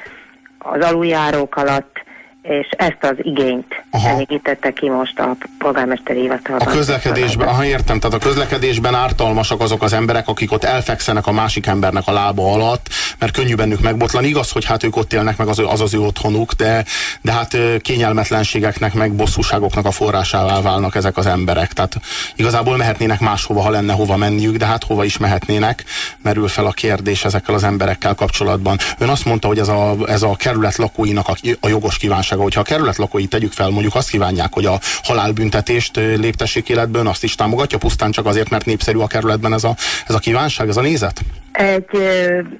az aluljárók alatt, és ezt az igényt Aha. elégítette ki most a polgármesteri hivatalban. A közlekedésben, ha értem, tehát a közlekedésben ártalmasak azok az emberek, akik ott elfekszenek a másik embernek a lába alatt, mert könnyű bennük megbotlani. Igaz, hogy hát ők ott élnek, meg az az, az ő otthonuk, de, de hát kényelmetlenségeknek, meg bosszúságoknak a forrásává válnak ezek az emberek. Tehát igazából mehetnének máshova, ha lenne hova menniük, de hát hova is mehetnének, merül fel a kérdés ezekkel az emberekkel kapcsolatban. Ön azt mondta, hogy ez a, ez a kerület lakóinak a, a jogos kívánság igazsága, hogyha a kerület lakói tegyük fel, mondjuk azt kívánják, hogy a halálbüntetést léptessék életből, azt is támogatja pusztán csak azért, mert népszerű a kerületben ez a, ez a kívánság, ez a nézet? Egy,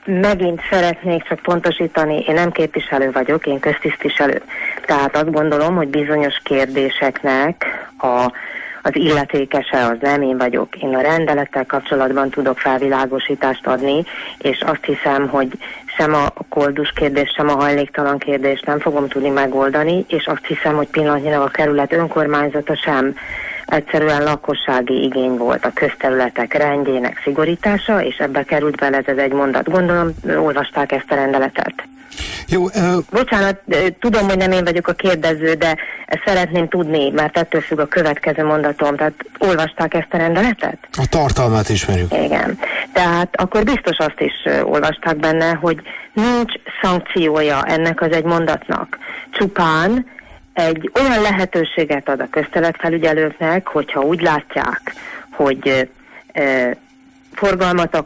megint szeretnék csak pontosítani, én nem képviselő vagyok, én köztisztviselő. Tehát azt gondolom, hogy bizonyos kérdéseknek a az illetékese az nem én vagyok. Én a rendelettel kapcsolatban tudok felvilágosítást adni, és azt hiszem, hogy sem a koldus kérdés, sem a hajléktalan kérdés nem fogom tudni megoldani, és azt hiszem, hogy pillanatnyilag a kerület önkormányzata sem egyszerűen lakossági igény volt a közterületek rendjének szigorítása, és ebbe került bele ez egy mondat. Gondolom, olvasták ezt a rendeletet. Jó, uh... Bocsánat, tudom, hogy nem én vagyok a kérdező, de ezt szeretném tudni, mert ettől függ a következő mondatom. Tehát olvasták ezt a rendeletet? A tartalmát ismerjük. Igen. Tehát akkor biztos azt is olvasták benne, hogy nincs szankciója ennek az egy mondatnak. Csupán egy olyan lehetőséget ad a közteletfelügyelőknek, hogyha úgy látják, hogy forgalmat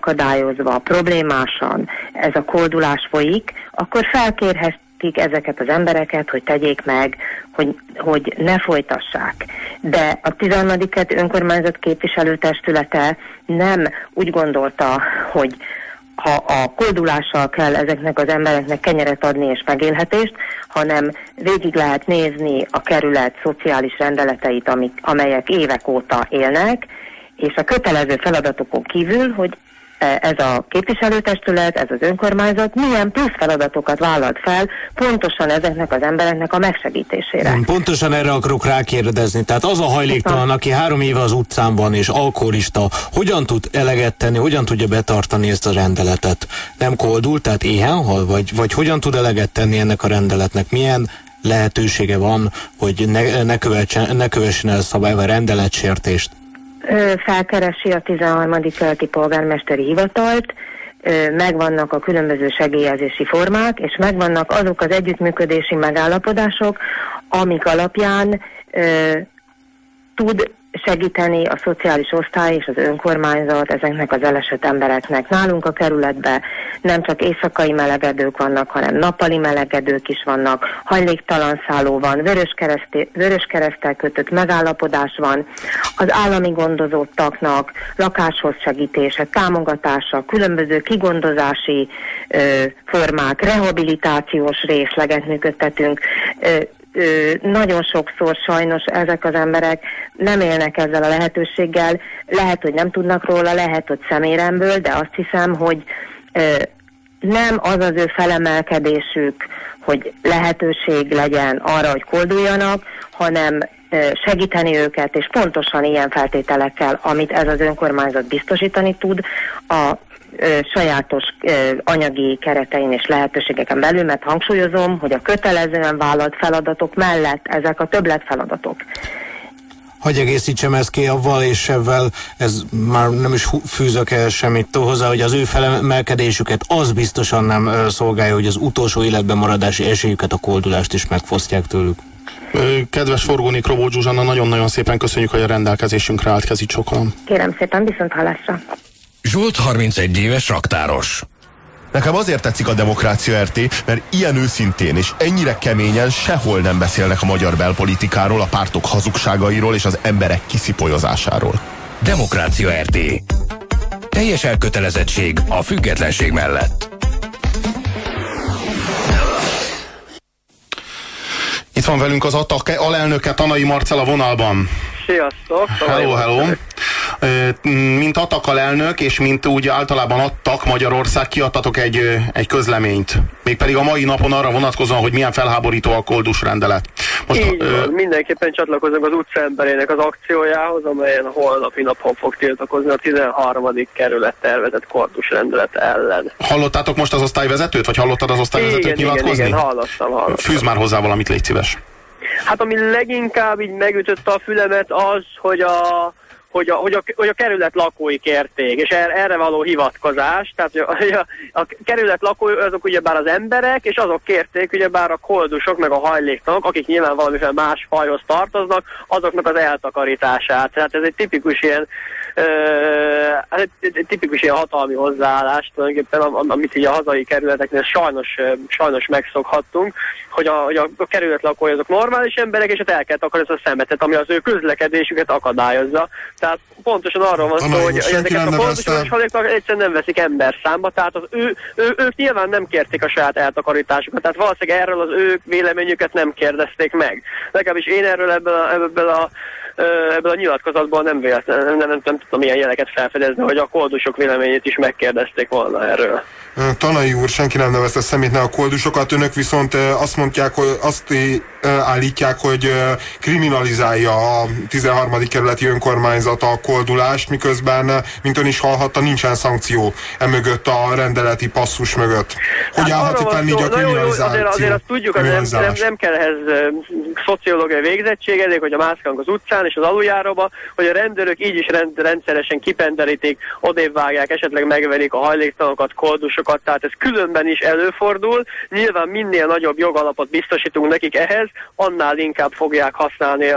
problémásan ez a koldulás folyik, akkor felkérhetik ezeket az embereket, hogy tegyék meg, hogy, hogy ne folytassák. De a 13. önkormányzat képviselőtestülete nem úgy gondolta, hogy ha a koldulással kell ezeknek az embereknek kenyeret adni és megélhetést, hanem végig lehet nézni a kerület szociális rendeleteit, amik, amelyek évek óta élnek, és a kötelező feladatokon kívül, hogy ez a képviselőtestület, ez az önkormányzat milyen plusz feladatokat vállalt fel pontosan ezeknek az embereknek a megsegítésére. Nem, pontosan erre akarok rákérdezni. Tehát az a hajléktalan, aki három éve az utcán van és alkoholista, hogyan tud eleget tenni, hogyan tudja betartani ezt a rendeletet? Nem koldul, tehát éhen hal, vagy, vagy hogyan tud eleget tenni ennek a rendeletnek? Milyen lehetősége van, hogy ne, ne, követsen, ne kövessen el szabály vagy rendeletsértést? Felkeresi a 13. keleti polgármesteri hivatalt, megvannak a különböző segélyezési formák, és megvannak azok az együttműködési megállapodások, amik alapján tud segíteni a szociális osztály és az önkormányzat ezeknek az elesett embereknek. Nálunk a kerületben nem csak éjszakai melegedők vannak, hanem nappali melegedők is vannak, hajléktalan szálló van, vörös keresztel kötött megállapodás van, az állami gondozottaknak lakáshoz segítése, támogatása, különböző kigondozási ö, formák, rehabilitációs részleget működtetünk, ö, nagyon sokszor sajnos ezek az emberek nem élnek ezzel a lehetőséggel, lehet, hogy nem tudnak róla, lehet, hogy szeméremből, de azt hiszem, hogy nem az az ő felemelkedésük, hogy lehetőség legyen arra, hogy kolduljanak, hanem segíteni őket, és pontosan ilyen feltételekkel, amit ez az önkormányzat biztosítani tud, a sajátos anyagi keretein és lehetőségeken belül, mert hangsúlyozom, hogy a kötelezően vállalt feladatok mellett ezek a többlet feladatok. Hogy egészítsem ezt ki avval és ebben, ez már nem is fűzök el semmit hozzá, hogy az ő felemelkedésüket az biztosan nem szolgálja, hogy az utolsó életben maradási esélyüket, a koldulást is megfosztják tőlük. Kedves Forgónik Robó Zsuzsanna, nagyon-nagyon szépen köszönjük, hogy a rendelkezésünkre állt kezit sokan. Kérem szépen, viszont hallásra. Zsolt 31 éves raktáros. Nekem azért tetszik a Demokrácia RT, mert ilyen őszintén és ennyire keményen sehol nem beszélnek a magyar belpolitikáról, a pártok hazugságairól és az emberek kiszipolyozásáról. Demokrácia RT. Teljes elkötelezettség a függetlenség mellett. Itt van velünk az ATAK alelnöke Tanai Marcela vonalban. Sziasztok! Hello, hello. Mint ATAK alelnök, és mint úgy általában adtak Magyarország, kiadtatok egy, egy közleményt. Mégpedig a mai napon arra vonatkozóan, hogy milyen felháborító a koldus rendelet. Most, Így ö, van, mindenképpen csatlakozunk az utcaemberének az akciójához, amelyen holnapi napon fog tiltakozni a 13. kerület tervezett kordus rendelet ellen. hallottátok most az osztályvezetőt, vagy hallottad az osztályvezetőt Igen, igen, nyilatkozni? igen, hallottam, hallottam. Fűz már hozzá valamit, légy szíves. Hát ami leginkább így megütötte a fülemet az, hogy a hogy a, hogy, a, hogy a kerület lakói kérték, és erre, erre való hivatkozás, tehát hogy a, a, a kerület lakói azok ugyebár az emberek, és azok kérték ugyebár a koldusok, meg a hajléktalanok, akik nyilván valamiféle más fajhoz tartoznak, azoknak az eltakarítását. Tehát ez egy tipikus ilyen ö, hát egy, tipikus ilyen hatalmi hozzáállás tulajdonképpen, am- amit így a hazai kerületeknél sajnos, sajnos megszokhattunk, hogy a, hogy a kerület lakói azok normális emberek, és hát el kell takarítani a szemetet, ami az ő közlekedésüket akadályozza. Tehát pontosan arról van szó, hogy, ezeket a pontosan hajléktalanok egyszerűen nem veszik ember számba, tehát az ő, ő, ők nyilván nem kérték a saját eltakarításukat, tehát valószínűleg erről az ő véleményüket nem kérdezték meg. Legalábbis én erről ebből a, ebből a ebből a nyilatkozatból nem, véletlen, nem, nem, nem, nem tudtam ilyen jeleket felfedezni, hogy a koldusok véleményét is megkérdezték volna erről. Tanai úr, senki nem nevezte szemétne a koldusokat, önök viszont azt mondják, hogy azt állítják, hogy kriminalizálja a 13. kerületi önkormányzat a koldulást, miközben, mint ön is hallhatta, nincsen szankció emögött a rendeleti passzus mögött. Hogy állhat Hát Arról itt így szó- a na jó, jó, kriminalizáció? Azért, azért azt tudjuk, hogy nem, nem, nem kell ehhez szociológiai végzettség, elég, hogy a mászkálunk az utcán és az aluljáróba, hogy a rendőrök így is rend, rendszeresen kipenderítik, odébb vágják, esetleg megverik a hajléktalanokat, koldusokat, tehát ez különben is előfordul. Nyilván minél nagyobb jogalapot biztosítunk nekik ehhez, annál inkább fogják használni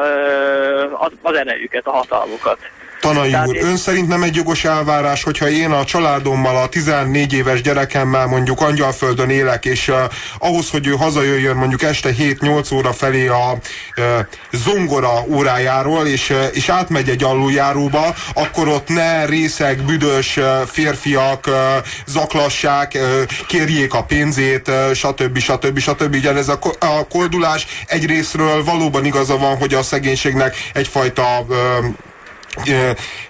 az erejüket, a hatalmukat. Tanai Tehát úr, ön szerint nem egy jogos elvárás, hogyha én a családommal, a 14 éves gyerekemmel mondjuk Angyalföldön élek, és uh, ahhoz, hogy ő hazajöjjön mondjuk este 7-8 óra felé a uh, zongora órájáról, és, uh, és átmegy egy aluljáróba, akkor ott ne részeg, büdös uh, férfiak uh, zaklassák, uh, kérjék a pénzét, uh, stb. stb. stb. Ugye ez a, a koldulás egyrésztről valóban igaza van, hogy a szegénységnek egyfajta uh,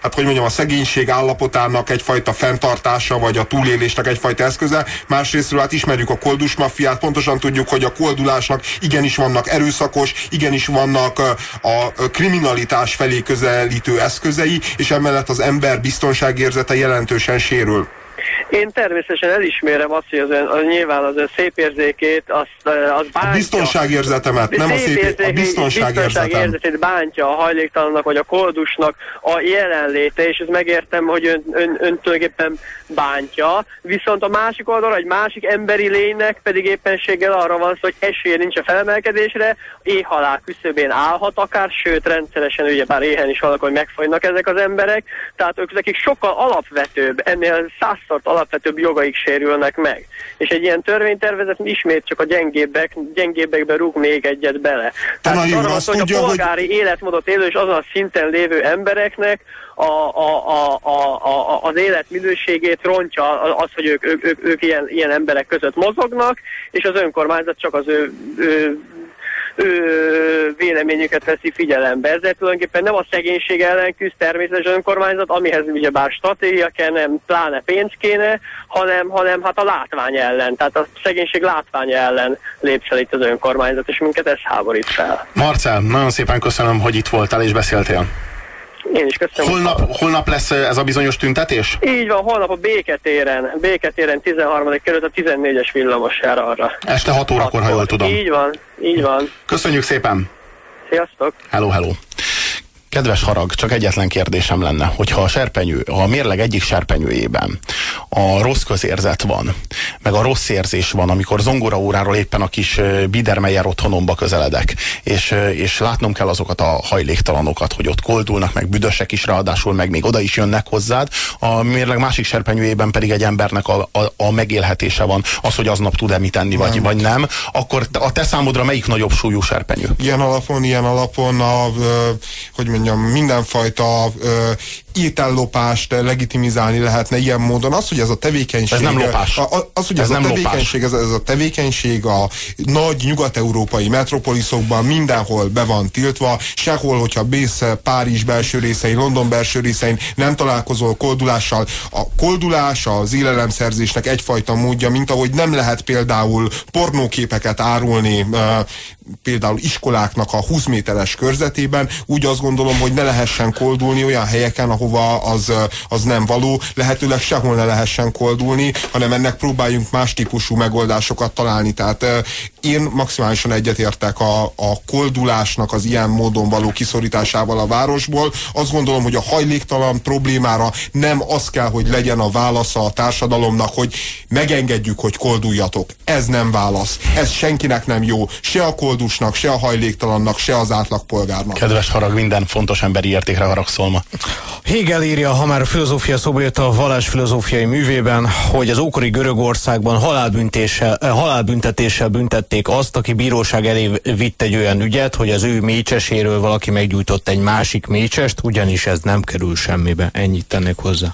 hát hogy mondjam, a szegénység állapotának egyfajta fenntartása, vagy a túlélésnek egyfajta eszköze. Másrésztről hát ismerjük a koldus maffiát, pontosan tudjuk, hogy a koldulásnak igenis vannak erőszakos, igenis vannak a kriminalitás felé közelítő eszközei, és emellett az ember biztonságérzete jelentősen sérül. Én természetesen elismerem azt, hogy az ön, az nyilván az ön szép érzékét, azt, az bántja. A biztonságérzetemet, nem a szép, a érzéki- biztonságérzetem. biztonságérzetét bántja a hajléktalannak vagy a koldusnak a jelenléte, és ezt megértem, hogy ön, ön, ön tulajdonképpen bántja, viszont a másik oldalon egy másik emberi lénynek pedig éppenséggel arra van szó, hogy esélye nincs a felemelkedésre, éhhalál küszöbén állhat akár, sőt rendszeresen ugye bár éhen is vannak, hogy megfagynak ezek az emberek, tehát ők nekik sokkal alapvetőbb, ennél százszort alapvetőbb jogaik sérülnek meg. És egy ilyen törvénytervezet ismét csak a gyengébbek, gyengébbekbe rúg még egyet bele. Tanai Tehát arra azt szó, hogy a hogy- polgári életmódot élő és azon a szinten lévő embereknek a, a, a, a, a, az életminőségét rontja az, hogy ők, ők, ők, ők ilyen, ilyen emberek között mozognak, és az önkormányzat csak az ő, ő ő véleményüket veszi figyelembe. Ezzel tulajdonképpen nem a szegénység ellen küzd természetesen önkormányzat, amihez ugye bár stratégia kell, nem pláne pénz kéne, hanem, hanem hát a látvány ellen, tehát a szegénység látványa ellen lép fel itt az önkormányzat, és minket ez háborít fel. Marcel, nagyon szépen köszönöm, hogy itt voltál és beszéltél. Én is köszönöm. Holnap, holnap lesz ez a bizonyos tüntetés? Így van, holnap a Béketéren, Béketéren 13. kerület a 14-es villamos jár arra. Este 6 órakor, ha jól tudom. Így van, így van. Köszönjük szépen! Sziasztok! Hello, hello! Kedves harag, csak egyetlen kérdésem lenne, hogyha a serpenyő, a mérleg egyik serpenyőjében a rossz közérzet van, meg a rossz érzés van, amikor zongora óráról éppen a kis ö, Biedermeyer otthonomba közeledek, és, és látnom kell azokat a hajléktalanokat, hogy ott koldulnak, meg büdösek is ráadásul, meg még oda is jönnek hozzád, a mérleg másik serpenyőjében pedig egy embernek a, a, a megélhetése van, az, hogy aznap tud-e mit enni, vagy, vagy nem, akkor a te számodra melyik nagyobb súlyú serpenyő? Ilyen alapon, ilyen alapon a, hogy mondjam, mondjam, mindenfajta ö, étellopást legitimizálni lehetne ilyen módon. Az, hogy ez a tevékenység... Ez nem lopás. Az, hogy ez, Ez a tevékenység, ez, ez a tevékenység a nagy nyugat-európai metropoliszokban mindenhol be van tiltva, sehol, hogyha bész Párizs belső részein, London belső részein nem találkozol koldulással. A koldulás az élelemszerzésnek egyfajta módja, mint ahogy nem lehet például pornóképeket árulni például iskoláknak a 20 méteres körzetében, úgy azt gondolom, hogy ne lehessen koldulni olyan helyeken, ahova az, az nem való, lehetőleg sehol ne lehessen koldulni, hanem ennek próbáljunk más típusú megoldásokat találni. Tehát én maximálisan egyetértek a, a koldulásnak az ilyen módon való kiszorításával a városból. Azt gondolom, hogy a hajléktalan problémára nem az kell, hogy legyen a válasza a társadalomnak, hogy megengedjük, hogy kolduljatok. Ez nem válasz. Ez senkinek nem jó. Se a koldusnak, se a hajléktalannak, se az átlagpolgárnak. Kedves harag, minden fontos emberi értékre haragszol ma. Hegel írja, ha már a filozófia szóba jött a vallás filozófiai művében, hogy az ókori Görögországban halálbüntéssel, eh, halálbüntetéssel büntették azt, aki bíróság elé vitt egy olyan ügyet, hogy az ő mécseséről valaki meggyújtott egy másik mécsest, ugyanis ez nem kerül semmibe. Ennyit tennék hozzá.